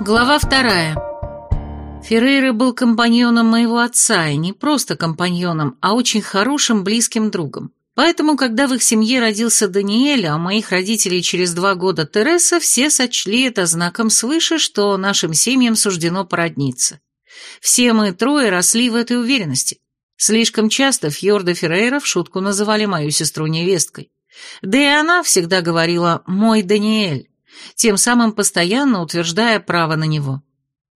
Глава вторая. Феррейра был компаньоном моего отца, и не просто компаньоном, а очень хорошим близким другом. Поэтому, когда в их семье родился Даниэль, а моих родителей через два года Тереса, все сочли это знаком свыше, что нашим семьям суждено породниться. Все мы трое росли в этой уверенности. Слишком часто Фьорда Феррейра в шутку называли мою сестру невесткой. Да и она всегда говорила «мой Даниэль», тем самым постоянно утверждая право на него.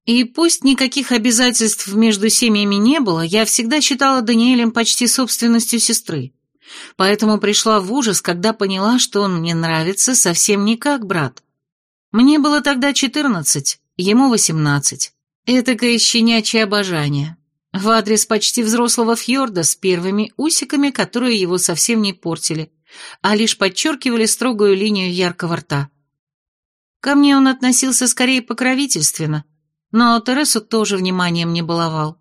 И пусть никаких обязательств между семьями не было, я всегда считала Даниэлем почти собственностью сестры. Поэтому пришла в ужас, когда поняла, что он мне нравится совсем не как брат. Мне было тогда четырнадцать, ему восемнадцать. Этакое щенячье обожание. В адрес почти взрослого фьорда с первыми усиками, которые его совсем не портили, а лишь подчеркивали строгую линию яркого рта. Ко мне он относился скорее покровительственно, но Тересу тоже вниманием не баловал.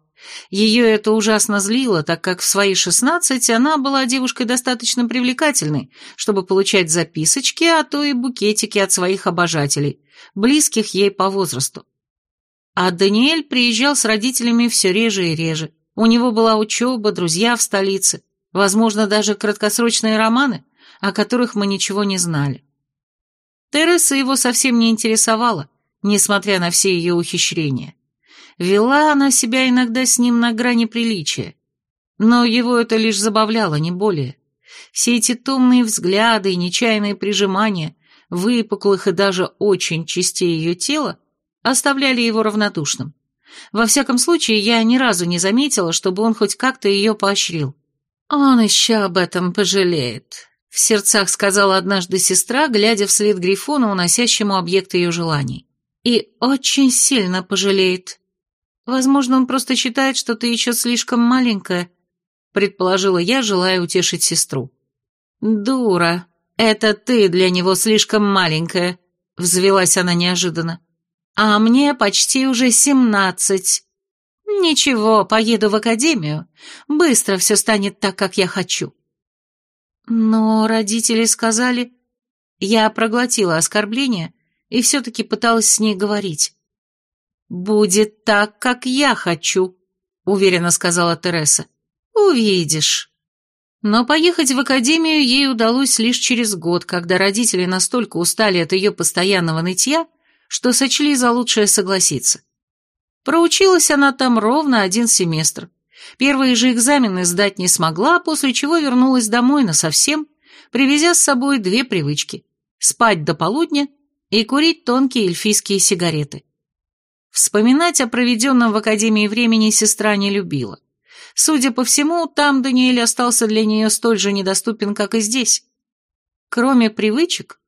Ее это ужасно злило, так как в свои шестнадцать она была девушкой достаточно привлекательной, чтобы получать записочки, а то и букетики от своих обожателей, близких ей по возрасту. А Даниэль приезжал с родителями все реже и реже. У него была учеба, друзья в столице, возможно, даже краткосрочные романы, о которых мы ничего не знали. Тереса его совсем не интересовала, несмотря на все ее ухищрения. Вела она себя иногда с ним на грани приличия. Но его это лишь забавляло, не более. Все эти томные взгляды и нечаянные прижимания выпуклых и даже очень частей ее тела оставляли его равнодушным. Во всяком случае, я ни разу не заметила, чтобы он хоть как-то ее поощрил. Он еще об этом пожалеет. В сердцах сказала однажды сестра, глядя вслед Грифону, уносящему объект ее желаний. И очень сильно пожалеет. Возможно, он просто считает, что ты еще слишком маленькая, предположила я, желая утешить сестру. Дура, это ты для него слишком маленькая, взвелась она неожиданно. А мне почти уже семнадцать. Ничего, поеду в академию. Быстро все станет так, как я хочу. Но родители сказали... Я проглотила оскорбление и все-таки пыталась с ней говорить. «Будет так, как я хочу», — уверенно сказала Тереса. «Увидишь». Но поехать в академию ей удалось лишь через год, когда родители настолько устали от ее постоянного нытья, что сочли за лучшее согласиться. Проучилась она там ровно один семестр, Первые же экзамены сдать не смогла, после чего вернулась домой насовсем, привезя с собой две привычки – спать до полудня и курить тонкие эльфийские сигареты. Вспоминать о проведенном в Академии времени сестра не любила. Судя по всему, там Даниэль остался для нее столь же недоступен, как и здесь. Кроме привычек,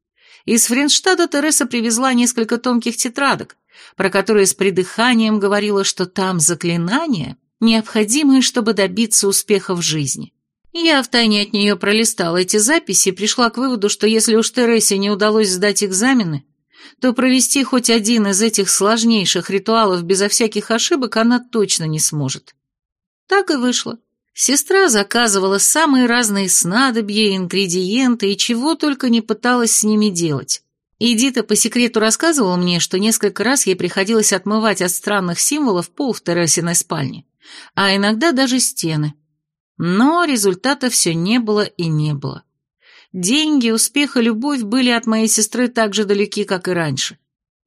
из Френштада Тереса привезла несколько тонких тетрадок, про которые с придыханием говорила, что там заклинания, необходимые, чтобы добиться успеха в жизни. Я втайне от нее пролистала эти записи и пришла к выводу, что если уж Тересе не удалось сдать экзамены, то провести хоть один из этих сложнейших ритуалов безо всяких ошибок она точно не сможет. Так и вышло. Сестра заказывала самые разные снадобья, ингредиенты и чего только не пыталась с ними делать. Эдита по секрету рассказывала мне, что несколько раз ей приходилось отмывать от странных символов пол в Тересиной спальне а иногда даже стены. Но результата все не было и не было. Деньги, успех и любовь были от моей сестры так же далеки, как и раньше.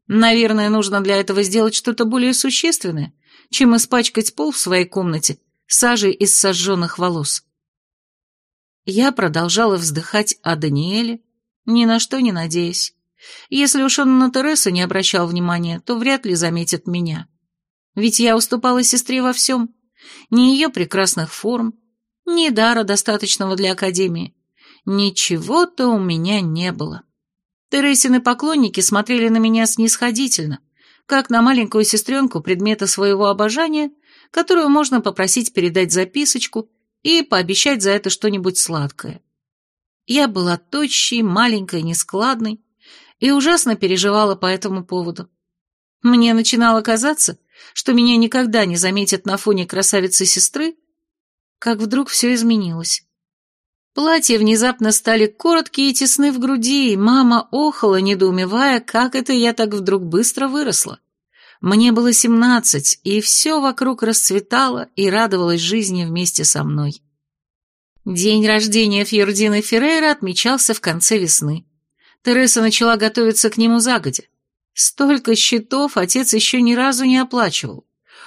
Наверное, нужно для этого сделать что-то более существенное, чем испачкать пол в своей комнате сажей из сожженных волос. Я продолжала вздыхать о Даниэле, ни на что не надеясь. Если уж он на Тересу не обращал внимания, то вряд ли заметит меня. Ведь я уступала сестре во всем. Ни ее прекрасных форм, ни дара, достаточного для Академии. Ничего-то у меня не было. Тересины поклонники смотрели на меня снисходительно, как на маленькую сестренку предмета своего обожания, которую можно попросить передать записочку и пообещать за это что-нибудь сладкое. Я была тощей, маленькой, нескладной и ужасно переживала по этому поводу. Мне начинало казаться, что меня никогда не заметят на фоне красавицы-сестры, как вдруг все изменилось. Платья внезапно стали короткие и тесны в груди, и мама охала, недоумевая, как это я так вдруг быстро выросла. Мне было семнадцать, и все вокруг расцветало и радовалось жизни вместе со мной. День рождения Фьордины Феррейра отмечался в конце весны. Тереса начала готовиться к нему загодя. Столько счетов отец еще ни разу не оплачивал.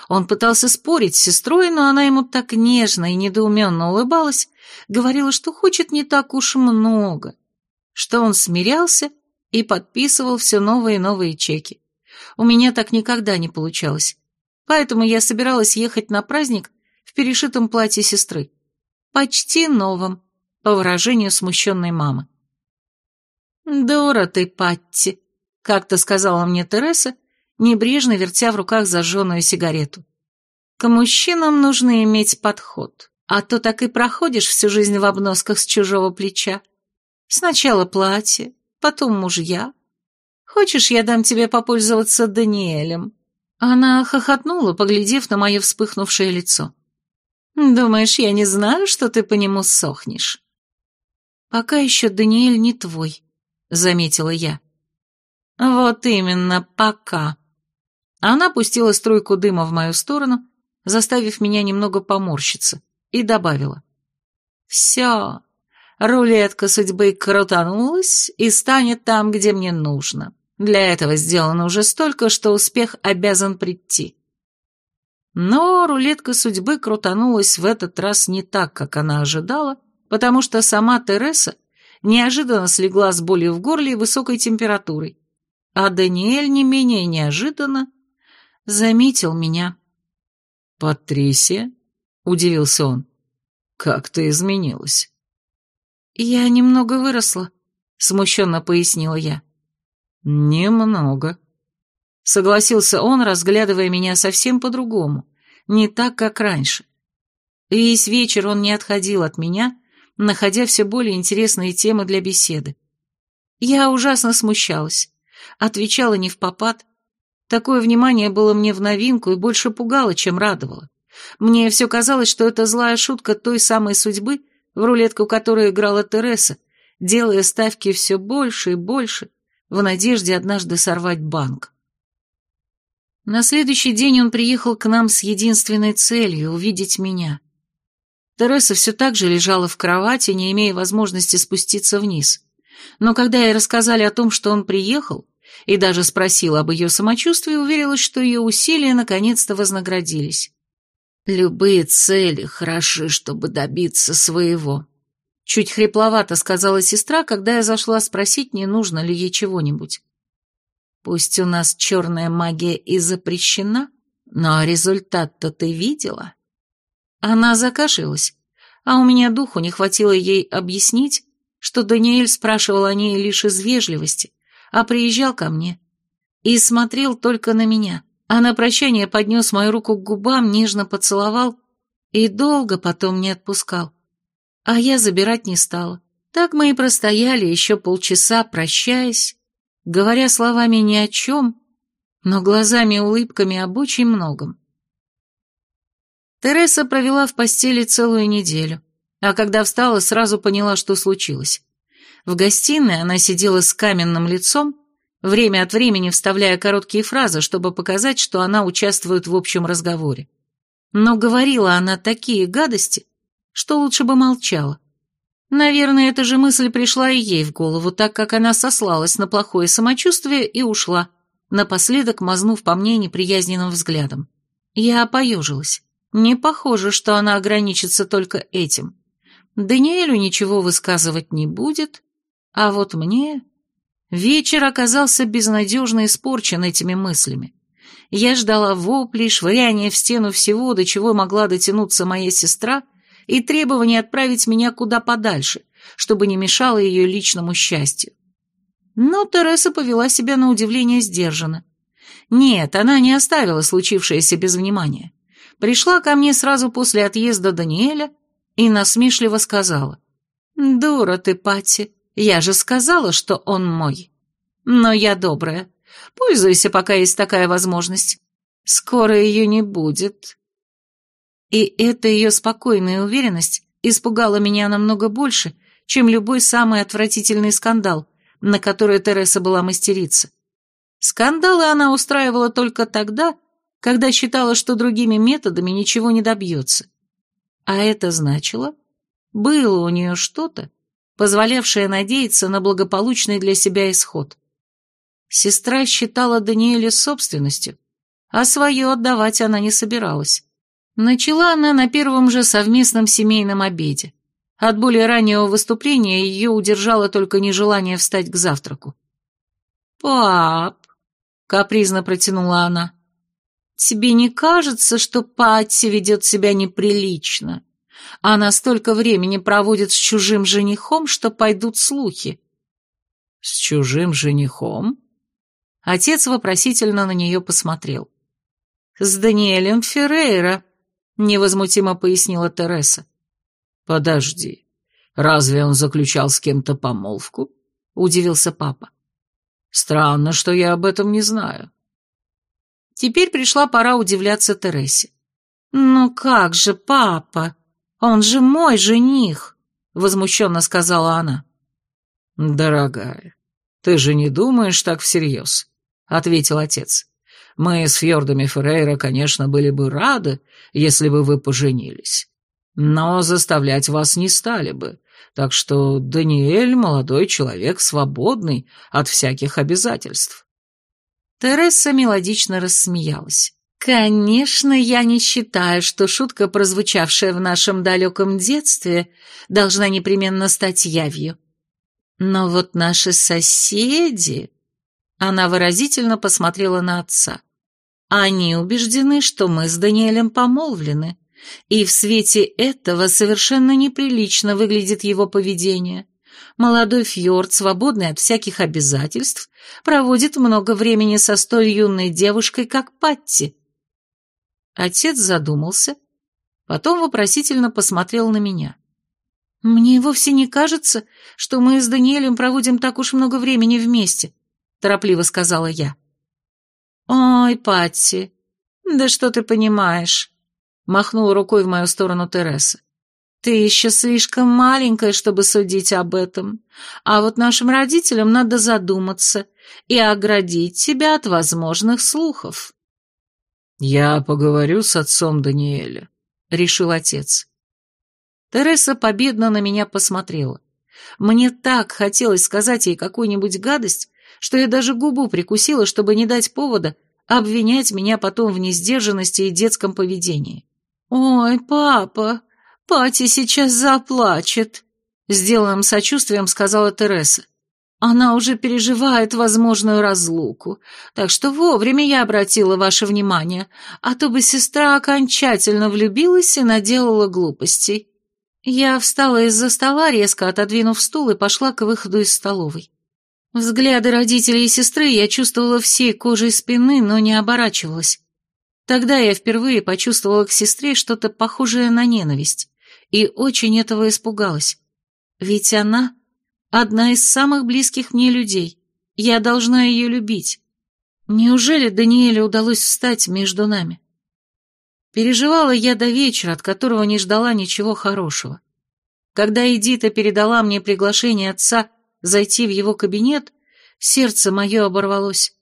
Он пытался спорить с сестрой, но она ему так нежно и недоуменно улыбалась, говорила, что хочет не так уж много, что он смирялся и подписывал все новые и новые чеки. У меня так никогда не получалось. Поэтому я собиралась ехать на праздник в перешитом платье сестры. Почти новом, по выражению смущенной мамы. «Дура ты, Патти», — как-то сказала мне Тереса, небрежно вертя в руках зажженную сигарету. «К мужчинам нужно иметь подход, а то так и проходишь всю жизнь в обносках с чужого плеча. Сначала платье, потом мужья, Хочешь, я дам тебе попользоваться Даниэлем?» Она хохотнула, поглядев на мое вспыхнувшее лицо. «Думаешь, я не знаю, что ты по нему сохнешь?» «Пока еще Даниэль не твой», — заметила я. «Вот именно, пока». Она пустила струйку дыма в мою сторону, заставив меня немного поморщиться, и добавила. «Все, рулетка судьбы крутанулась и станет там, где мне нужно. Для этого сделано уже столько, что успех обязан прийти. Но рулетка судьбы крутанулась в этот раз не так, как она ожидала, потому что сама Тереса неожиданно слегла с болью в горле и высокой температурой, а Даниэль не менее неожиданно заметил меня. «Патрисия?» — удивился он. «Как ты изменилась?» «Я немного выросла», — смущенно пояснила я. «Немного», — согласился он, разглядывая меня совсем по-другому, не так, как раньше. Весь вечер он не отходил от меня, находя все более интересные темы для беседы. Я ужасно смущалась, отвечала не в попад. Такое внимание было мне в новинку и больше пугало, чем радовало. Мне все казалось, что это злая шутка той самой судьбы, в рулетку которой играла Тереса, делая ставки все больше и больше, в надежде однажды сорвать банк. На следующий день он приехал к нам с единственной целью — увидеть меня. Тереса все так же лежала в кровати, не имея возможности спуститься вниз. Но когда ей рассказали о том, что он приехал, и даже спросила об ее самочувствии, уверилась, что ее усилия наконец-то вознаградились. «Любые цели хороши, чтобы добиться своего», Чуть хрипловато сказала сестра, когда я зашла спросить, не нужно ли ей чего-нибудь. Пусть у нас черная магия и запрещена, но результат-то ты видела. Она закашлялась, а у меня духу не хватило ей объяснить, что Даниэль спрашивал о ней лишь из вежливости, а приезжал ко мне и смотрел только на меня, а на прощание поднес мою руку к губам, нежно поцеловал и долго потом не отпускал а я забирать не стала. Так мы и простояли еще полчаса, прощаясь, говоря словами ни о чем, но глазами и улыбками об очень многом. Тереса провела в постели целую неделю, а когда встала, сразу поняла, что случилось. В гостиной она сидела с каменным лицом, время от времени вставляя короткие фразы, чтобы показать, что она участвует в общем разговоре. Но говорила она такие гадости, что лучше бы молчала. Наверное, эта же мысль пришла и ей в голову, так как она сослалась на плохое самочувствие и ушла, напоследок мазнув по мне неприязненным взглядом. Я поежилась. Не похоже, что она ограничится только этим. Даниэлю ничего высказывать не будет, а вот мне... Вечер оказался безнадежно испорчен этими мыслями. Я ждала воплей, швыряния в стену всего, до чего могла дотянуться моя сестра, и требование отправить меня куда подальше, чтобы не мешало ее личному счастью. Но Тереса повела себя на удивление сдержанно. Нет, она не оставила случившееся без внимания. Пришла ко мне сразу после отъезда Даниэля и насмешливо сказала. «Дура ты, Патти, я же сказала, что он мой. Но я добрая. Пользуйся, пока есть такая возможность. Скоро ее не будет. И эта ее спокойная уверенность испугала меня намного больше, чем любой самый отвратительный скандал, на который Тереса была мастерица. Скандалы она устраивала только тогда, когда считала, что другими методами ничего не добьется. А это значило, было у нее что-то, позволявшее надеяться на благополучный для себя исход. Сестра считала Даниэля собственностью, а свое отдавать она не собиралась. Начала она на первом же совместном семейном обеде. От более раннего выступления ее удержало только нежелание встать к завтраку. «Пап», — капризно протянула она, — «тебе не кажется, что Патти ведет себя неприлично? Она столько времени проводит с чужим женихом, что пойдут слухи». «С чужим женихом?» Отец вопросительно на нее посмотрел. «С Даниэлем Феррейра», — невозмутимо пояснила Тереса. «Подожди, разве он заключал с кем-то помолвку?» — удивился папа. «Странно, что я об этом не знаю». Теперь пришла пора удивляться Тересе. «Ну как же, папа? Он же мой жених!» — возмущенно сказала она. «Дорогая, ты же не думаешь так всерьез?» — ответил отец. «Мы с Фьордами Феррейра, конечно, были бы рады, если бы вы поженились но заставлять вас не стали бы, так что Даниэль — молодой человек, свободный от всяких обязательств». Тереса мелодично рассмеялась. «Конечно, я не считаю, что шутка, прозвучавшая в нашем далеком детстве, должна непременно стать явью. Но вот наши соседи...» Она выразительно посмотрела на отца. «Они убеждены, что мы с Даниэлем помолвлены. И в свете этого совершенно неприлично выглядит его поведение. Молодой Фьорд, свободный от всяких обязательств, проводит много времени со столь юной девушкой, как Патти. Отец задумался, потом вопросительно посмотрел на меня. «Мне вовсе не кажется, что мы с Даниэлем проводим так уж много времени вместе», — торопливо сказала я. «Ой, Патти, да что ты понимаешь? махнула рукой в мою сторону Тереса. «Ты еще слишком маленькая, чтобы судить об этом, а вот нашим родителям надо задуматься и оградить тебя от возможных слухов». «Я поговорю с отцом Даниэля», — решил отец. Тереса победно на меня посмотрела. Мне так хотелось сказать ей какую-нибудь гадость, что я даже губу прикусила, чтобы не дать повода обвинять меня потом в несдержанности и детском поведении. «Ой, папа, Пати сейчас заплачет», — сделанным сочувствием сказала Тереса. «Она уже переживает возможную разлуку, так что вовремя я обратила ваше внимание, а то бы сестра окончательно влюбилась и наделала глупостей». Я встала из-за стола, резко отодвинув стул и пошла к выходу из столовой. Взгляды родителей и сестры я чувствовала всей кожей спины, но не оборачивалась. Тогда я впервые почувствовала к сестре что-то похожее на ненависть и очень этого испугалась. Ведь она одна из самых близких мне людей. Я должна ее любить. Неужели Даниэле удалось встать между нами? Переживала я до вечера, от которого не ждала ничего хорошего. Когда Эдита передала мне приглашение отца зайти в его кабинет, сердце мое оборвалось.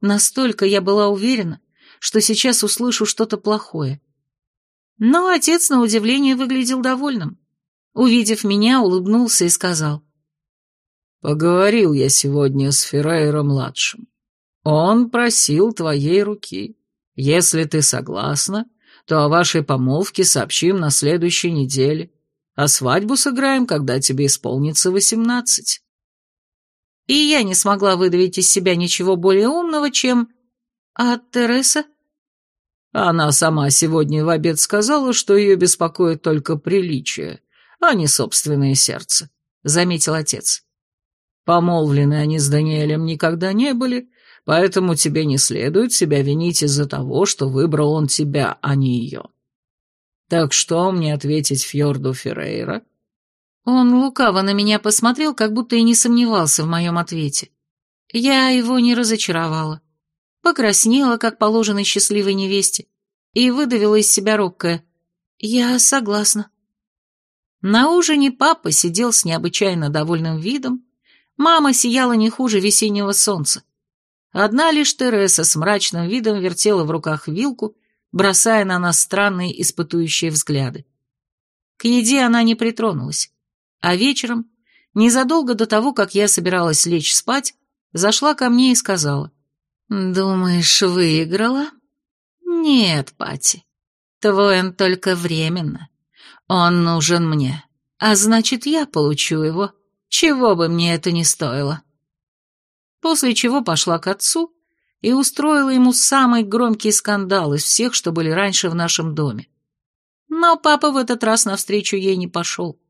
Настолько я была уверена, что сейчас услышу что-то плохое. Но отец, на удивление, выглядел довольным. Увидев меня, улыбнулся и сказал. «Поговорил я сегодня с Феррейро-младшим. Он просил твоей руки. Если ты согласна, то о вашей помолвке сообщим на следующей неделе, а свадьбу сыграем, когда тебе исполнится восемнадцать». И я не смогла выдавить из себя ничего более умного, чем «А Тереса?» Она сама сегодня в обед сказала, что ее беспокоит только приличие, а не собственное сердце, — заметил отец. Помолвлены они с Даниэлем никогда не были, поэтому тебе не следует себя винить из-за того, что выбрал он тебя, а не ее. Так что мне ответить Фьорду Феррейра? Он лукаво на меня посмотрел, как будто и не сомневался в моем ответе. Я его не разочаровала покраснела, как положено счастливой невесте, и выдавила из себя робкое «Я согласна». На ужине папа сидел с необычайно довольным видом, мама сияла не хуже весеннего солнца. Одна лишь Тереса с мрачным видом вертела в руках вилку, бросая на нас странные испытующие взгляды. К еде она не притронулась, а вечером, незадолго до того, как я собиралась лечь спать, зашла ко мне и сказала, «Думаешь, выиграла?» «Нет, Пати, твой он только временно. Он нужен мне, а значит, я получу его, чего бы мне это ни стоило». После чего пошла к отцу и устроила ему самый громкий скандал из всех, что были раньше в нашем доме. Но папа в этот раз навстречу ей не пошел,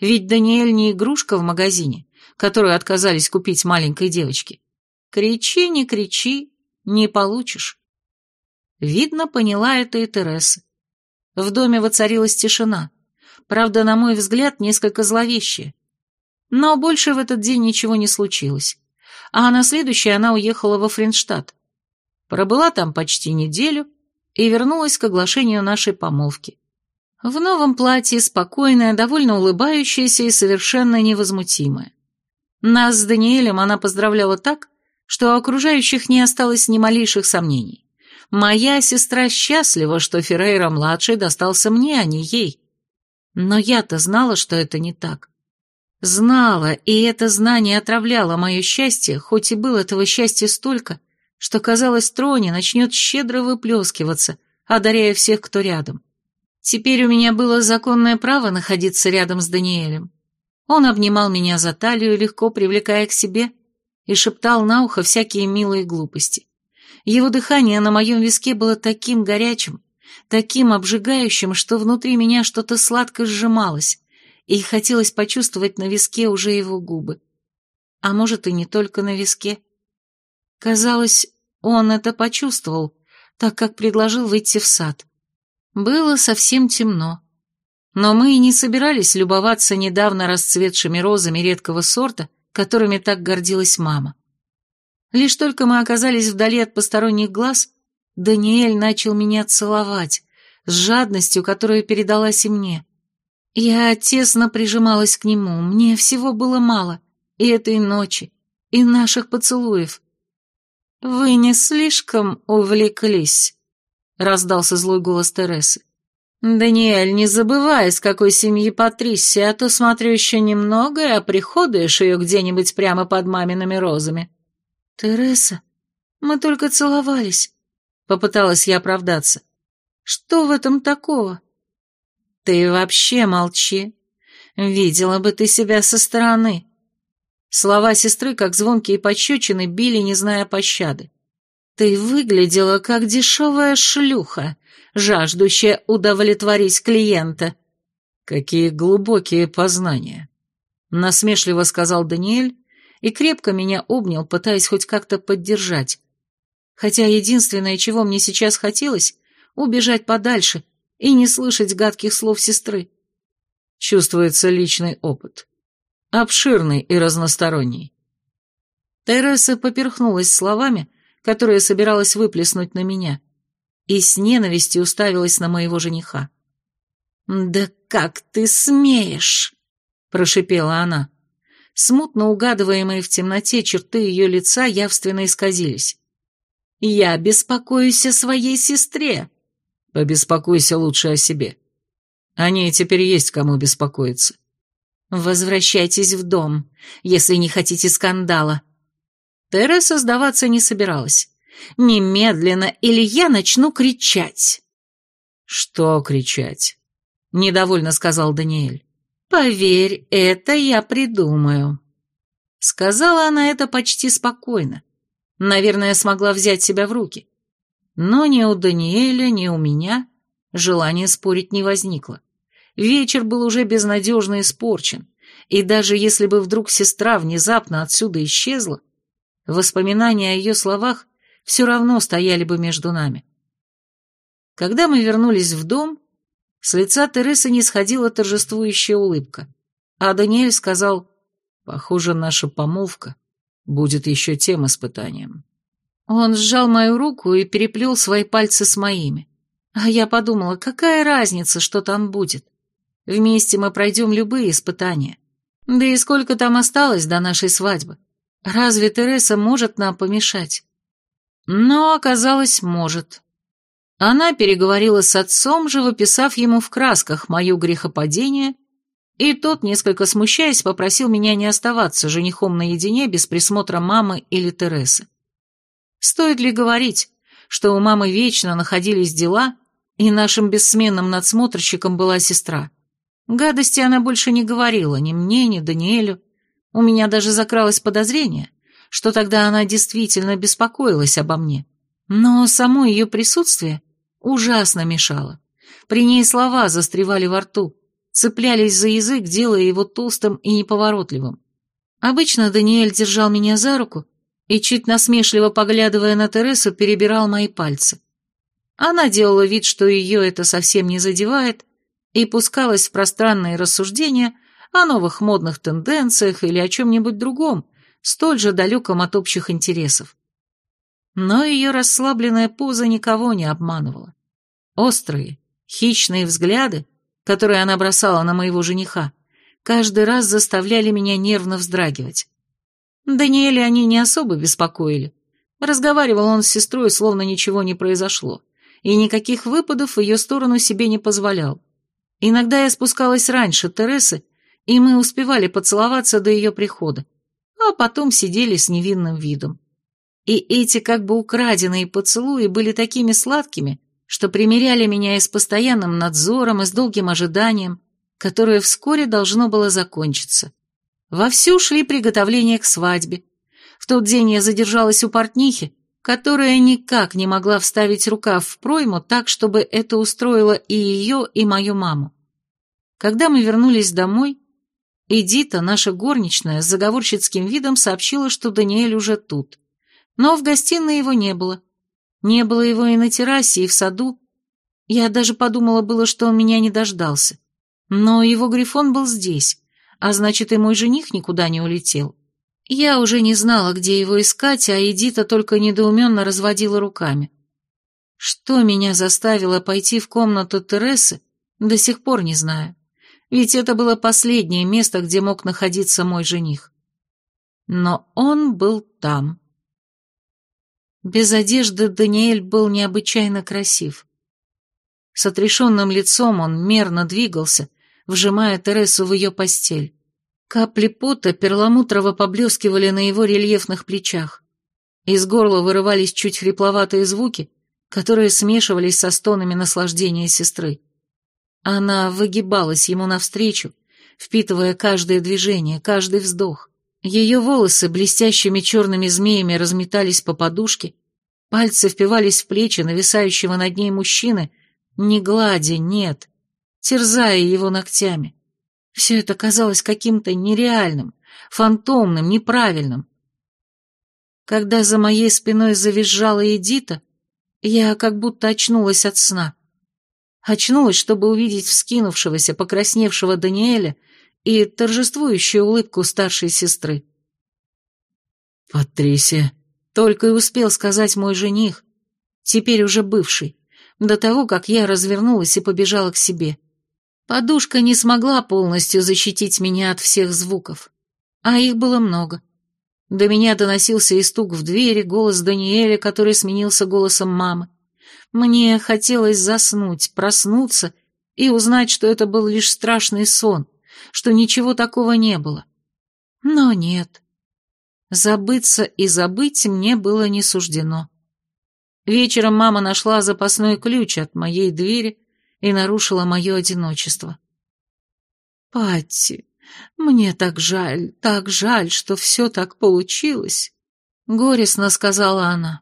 ведь Даниэль не игрушка в магазине, которую отказались купить маленькой девочке. Кричи, не кричи, не получишь. Видно, поняла это и Тереса. В доме воцарилась тишина, правда, на мой взгляд, несколько зловещая. Но больше в этот день ничего не случилось, а на следующий она уехала во Фринштадт. Пробыла там почти неделю и вернулась к оглашению нашей помолвки. В новом платье, спокойная, довольно улыбающаяся и совершенно невозмутимая. Нас с Даниэлем она поздравляла так, что у окружающих не осталось ни малейших сомнений. Моя сестра счастлива, что Феррейра-младший достался мне, а не ей. Но я-то знала, что это не так. Знала, и это знание отравляло мое счастье, хоть и было этого счастья столько, что, казалось, троне начнет щедро выплескиваться, одаряя всех, кто рядом. Теперь у меня было законное право находиться рядом с Даниэлем. Он обнимал меня за талию, легко привлекая к себе, и шептал на ухо всякие милые глупости. Его дыхание на моем виске было таким горячим, таким обжигающим, что внутри меня что-то сладко сжималось, и хотелось почувствовать на виске уже его губы. А может, и не только на виске. Казалось, он это почувствовал, так как предложил выйти в сад. Было совсем темно. Но мы и не собирались любоваться недавно расцветшими розами редкого сорта, которыми так гордилась мама. Лишь только мы оказались вдали от посторонних глаз, Даниэль начал меня целовать, с жадностью, которая передалась и мне. Я тесно прижималась к нему, мне всего было мало, и этой ночи, и наших поцелуев. «Вы не слишком увлеклись?» раздался злой голос Тересы. «Даниэль, не забывай, из какой семьи Патрисия, а то, смотрю, еще немного, а приходуешь ее где-нибудь прямо под мамиными розами». «Тереса, мы только целовались», — попыталась я оправдаться. «Что в этом такого?» «Ты вообще молчи. Видела бы ты себя со стороны». Слова сестры, как звонкие пощечины, били, не зная пощады. Ты выглядела как дешевая шлюха, жаждущая удовлетворить клиента. Какие глубокие познания, насмешливо сказал Даниэль и крепко меня обнял, пытаясь хоть как-то поддержать. Хотя единственное, чего мне сейчас хотелось, убежать подальше и не слышать гадких слов сестры. Чувствуется личный опыт. Обширный и разносторонний. Тереса поперхнулась словами, которое собиралась выплеснуть на меня, и с ненавистью уставилась на моего жениха. «Да как ты смеешь!» – прошипела она. Смутно угадываемые в темноте черты ее лица явственно исказились. «Я беспокоюсь о своей сестре!» «Побеспокойся лучше о себе. О ней теперь есть кому беспокоиться». «Возвращайтесь в дом, если не хотите скандала», Тереса сдаваться не собиралась. «Немедленно, или я начну кричать!» «Что кричать?» — недовольно сказал Даниэль. «Поверь, это я придумаю». Сказала она это почти спокойно. Наверное, смогла взять себя в руки. Но ни у Даниэля, ни у меня желания спорить не возникло. Вечер был уже безнадежно испорчен, и даже если бы вдруг сестра внезапно отсюда исчезла, Воспоминания о ее словах все равно стояли бы между нами. Когда мы вернулись в дом, с лица Тересы не сходила торжествующая улыбка, а Даниэль сказал, «Похоже, наша помолвка будет еще тем испытанием». Он сжал мою руку и переплел свои пальцы с моими. А я подумала, какая разница, что там будет. Вместе мы пройдем любые испытания. Да и сколько там осталось до нашей свадьбы. Разве Тереса может нам помешать? Но оказалось, может. Она переговорила с отцом, живописав ему в красках мое грехопадение, и тот, несколько смущаясь, попросил меня не оставаться женихом наедине без присмотра мамы или Тересы. Стоит ли говорить, что у мамы вечно находились дела, и нашим бессменным надсмотрщиком была сестра. Гадости она больше не говорила ни мне, ни Даниэлю. У меня даже закралось подозрение, что тогда она действительно беспокоилась обо мне. Но само ее присутствие ужасно мешало. При ней слова застревали во рту, цеплялись за язык, делая его толстым и неповоротливым. Обычно Даниэль держал меня за руку и, чуть насмешливо поглядывая на Тересу, перебирал мои пальцы. Она делала вид, что ее это совсем не задевает, и пускалась в пространные рассуждения о новых модных тенденциях или о чем-нибудь другом, столь же далеком от общих интересов. Но ее расслабленная поза никого не обманывала. Острые, хищные взгляды, которые она бросала на моего жениха, каждый раз заставляли меня нервно вздрагивать. Даниэля они не особо беспокоили. Разговаривал он с сестрой, словно ничего не произошло и никаких выпадов в ее сторону себе не позволял. Иногда я спускалась раньше Тересы, и мы успевали поцеловаться до ее прихода, а потом сидели с невинным видом. И эти как бы украденные поцелуи были такими сладкими, что примеряли меня и с постоянным надзором, и с долгим ожиданием, которое вскоре должно было закончиться. Вовсю шли приготовления к свадьбе. В тот день я задержалась у портнихи, которая никак не могла вставить рукав в пройму так, чтобы это устроило и ее, и мою маму. Когда мы вернулись домой, Эдита, наша горничная, с заговорщицким видом сообщила, что Даниэль уже тут. Но в гостиной его не было. Не было его и на террасе, и в саду. Я даже подумала было, что он меня не дождался. Но его грифон был здесь, а значит, и мой жених никуда не улетел. Я уже не знала, где его искать, а Эдита только недоуменно разводила руками. Что меня заставило пойти в комнату Тересы, до сих пор не знаю. Ведь это было последнее место, где мог находиться мой жених. Но он был там. Без одежды Даниэль был необычайно красив. С отрешенным лицом он мерно двигался, вжимая Тересу в ее постель. Капли пота перламутрово поблескивали на его рельефных плечах. Из горла вырывались чуть хрипловатые звуки, которые смешивались со стонами наслаждения сестры. Она выгибалась ему навстречу, впитывая каждое движение, каждый вздох. Ее волосы блестящими черными змеями разметались по подушке, пальцы впивались в плечи нависающего над ней мужчины, не гладя, нет, терзая его ногтями. Все это казалось каким-то нереальным, фантомным, неправильным. Когда за моей спиной завизжала Эдита, я как будто очнулась от сна. Очнулась, чтобы увидеть вскинувшегося, покрасневшего Даниэля и торжествующую улыбку старшей сестры. «Патрисия», — только и успел сказать мой жених, теперь уже бывший, до того, как я развернулась и побежала к себе. Подушка не смогла полностью защитить меня от всех звуков, а их было много. До меня доносился и стук в двери, голос Даниэля, который сменился голосом мамы. Мне хотелось заснуть, проснуться и узнать, что это был лишь страшный сон, что ничего такого не было. Но нет. Забыться и забыть мне было не суждено. Вечером мама нашла запасной ключ от моей двери и нарушила мое одиночество. «Патти, мне так жаль, так жаль, что все так получилось», — горестно сказала она.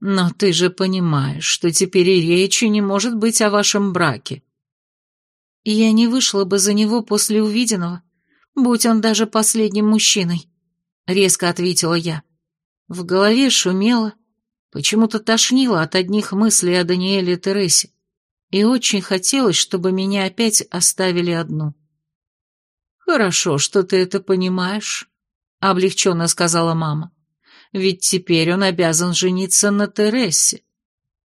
«Но ты же понимаешь, что теперь и речи не может быть о вашем браке». «Я не вышла бы за него после увиденного, будь он даже последним мужчиной», — резко ответила я. В голове шумело, почему-то тошнило от одних мыслей о Даниэле и Тересе и очень хотелось, чтобы меня опять оставили одну. «Хорошо, что ты это понимаешь», — облегченно сказала мама. «Ведь теперь он обязан жениться на Тересе».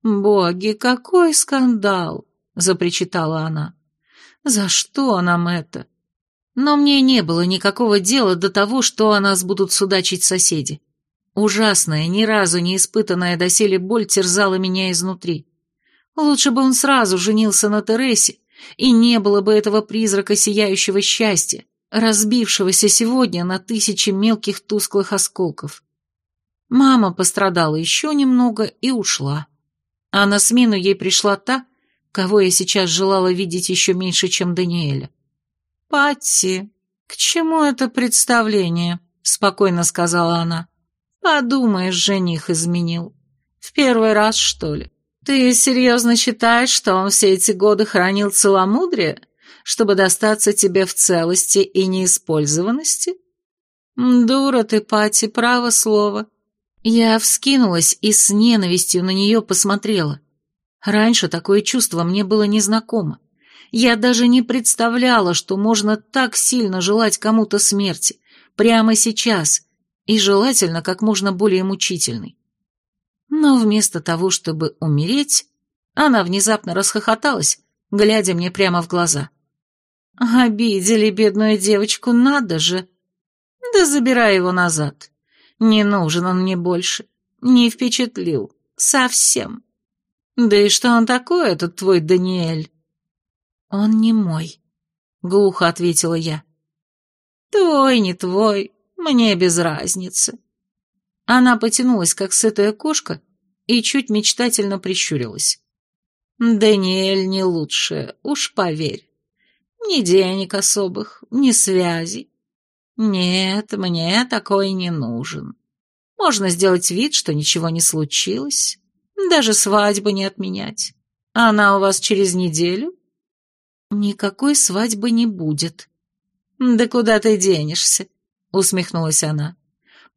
«Боги, какой скандал!» — запричитала она. «За что нам это?» Но мне не было никакого дела до того, что о нас будут судачить соседи. Ужасная, ни разу не испытанная доселе боль терзала меня изнутри. Лучше бы он сразу женился на Тересе, и не было бы этого призрака сияющего счастья, разбившегося сегодня на тысячи мелких тусклых осколков. Мама пострадала еще немного и ушла. А на смену ей пришла та, кого я сейчас желала видеть еще меньше, чем Даниэля. «Патти, к чему это представление?» — спокойно сказала она. «Подумаешь, жених изменил. В первый раз, что ли? Ты серьезно считаешь, что он все эти годы хранил целомудрие, чтобы достаться тебе в целости и неиспользованности? Дура ты, Пати, право слово». Я вскинулась и с ненавистью на нее посмотрела. Раньше такое чувство мне было незнакомо. Я даже не представляла, что можно так сильно желать кому-то смерти, прямо сейчас, и желательно как можно более мучительной. Но вместо того, чтобы умереть, она внезапно расхохоталась, глядя мне прямо в глаза. «Обидели бедную девочку, надо же! Да забирай его назад. Не нужен он мне больше. Не впечатлил. Совсем. Да и что он такой, этот твой Даниэль?» «Он не мой», — глухо ответила я. «Твой, не твой, мне без разницы». Она потянулась, как сытая кошка, и чуть мечтательно прищурилась. «Даниэль не лучше, уж поверь. Ни денег особых, ни связей. Нет, мне такой не нужен. Можно сделать вид, что ничего не случилось, даже свадьбу не отменять. Она у вас через неделю?» «Никакой свадьбы не будет». «Да куда ты денешься?» — усмехнулась она.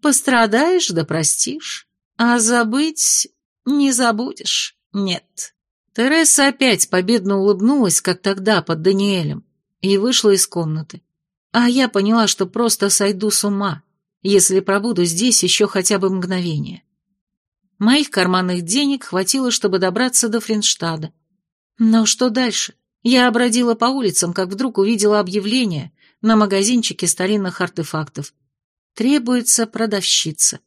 «Пострадаешь, да простишь. А забыть не забудешь, нет». Тереса опять победно улыбнулась, как тогда под Даниэлем, и вышла из комнаты. А я поняла, что просто сойду с ума, если пробуду здесь еще хотя бы мгновение. Моих карманных денег хватило, чтобы добраться до Фринштада. Но что дальше? Я обродила по улицам, как вдруг увидела объявление на магазинчике старинных артефактов. Требуется продавщица.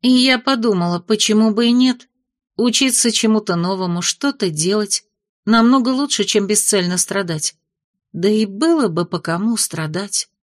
И я подумала, почему бы и нет. Учиться чему-то новому, что-то делать. Намного лучше, чем бесцельно страдать. Да и было бы по кому страдать.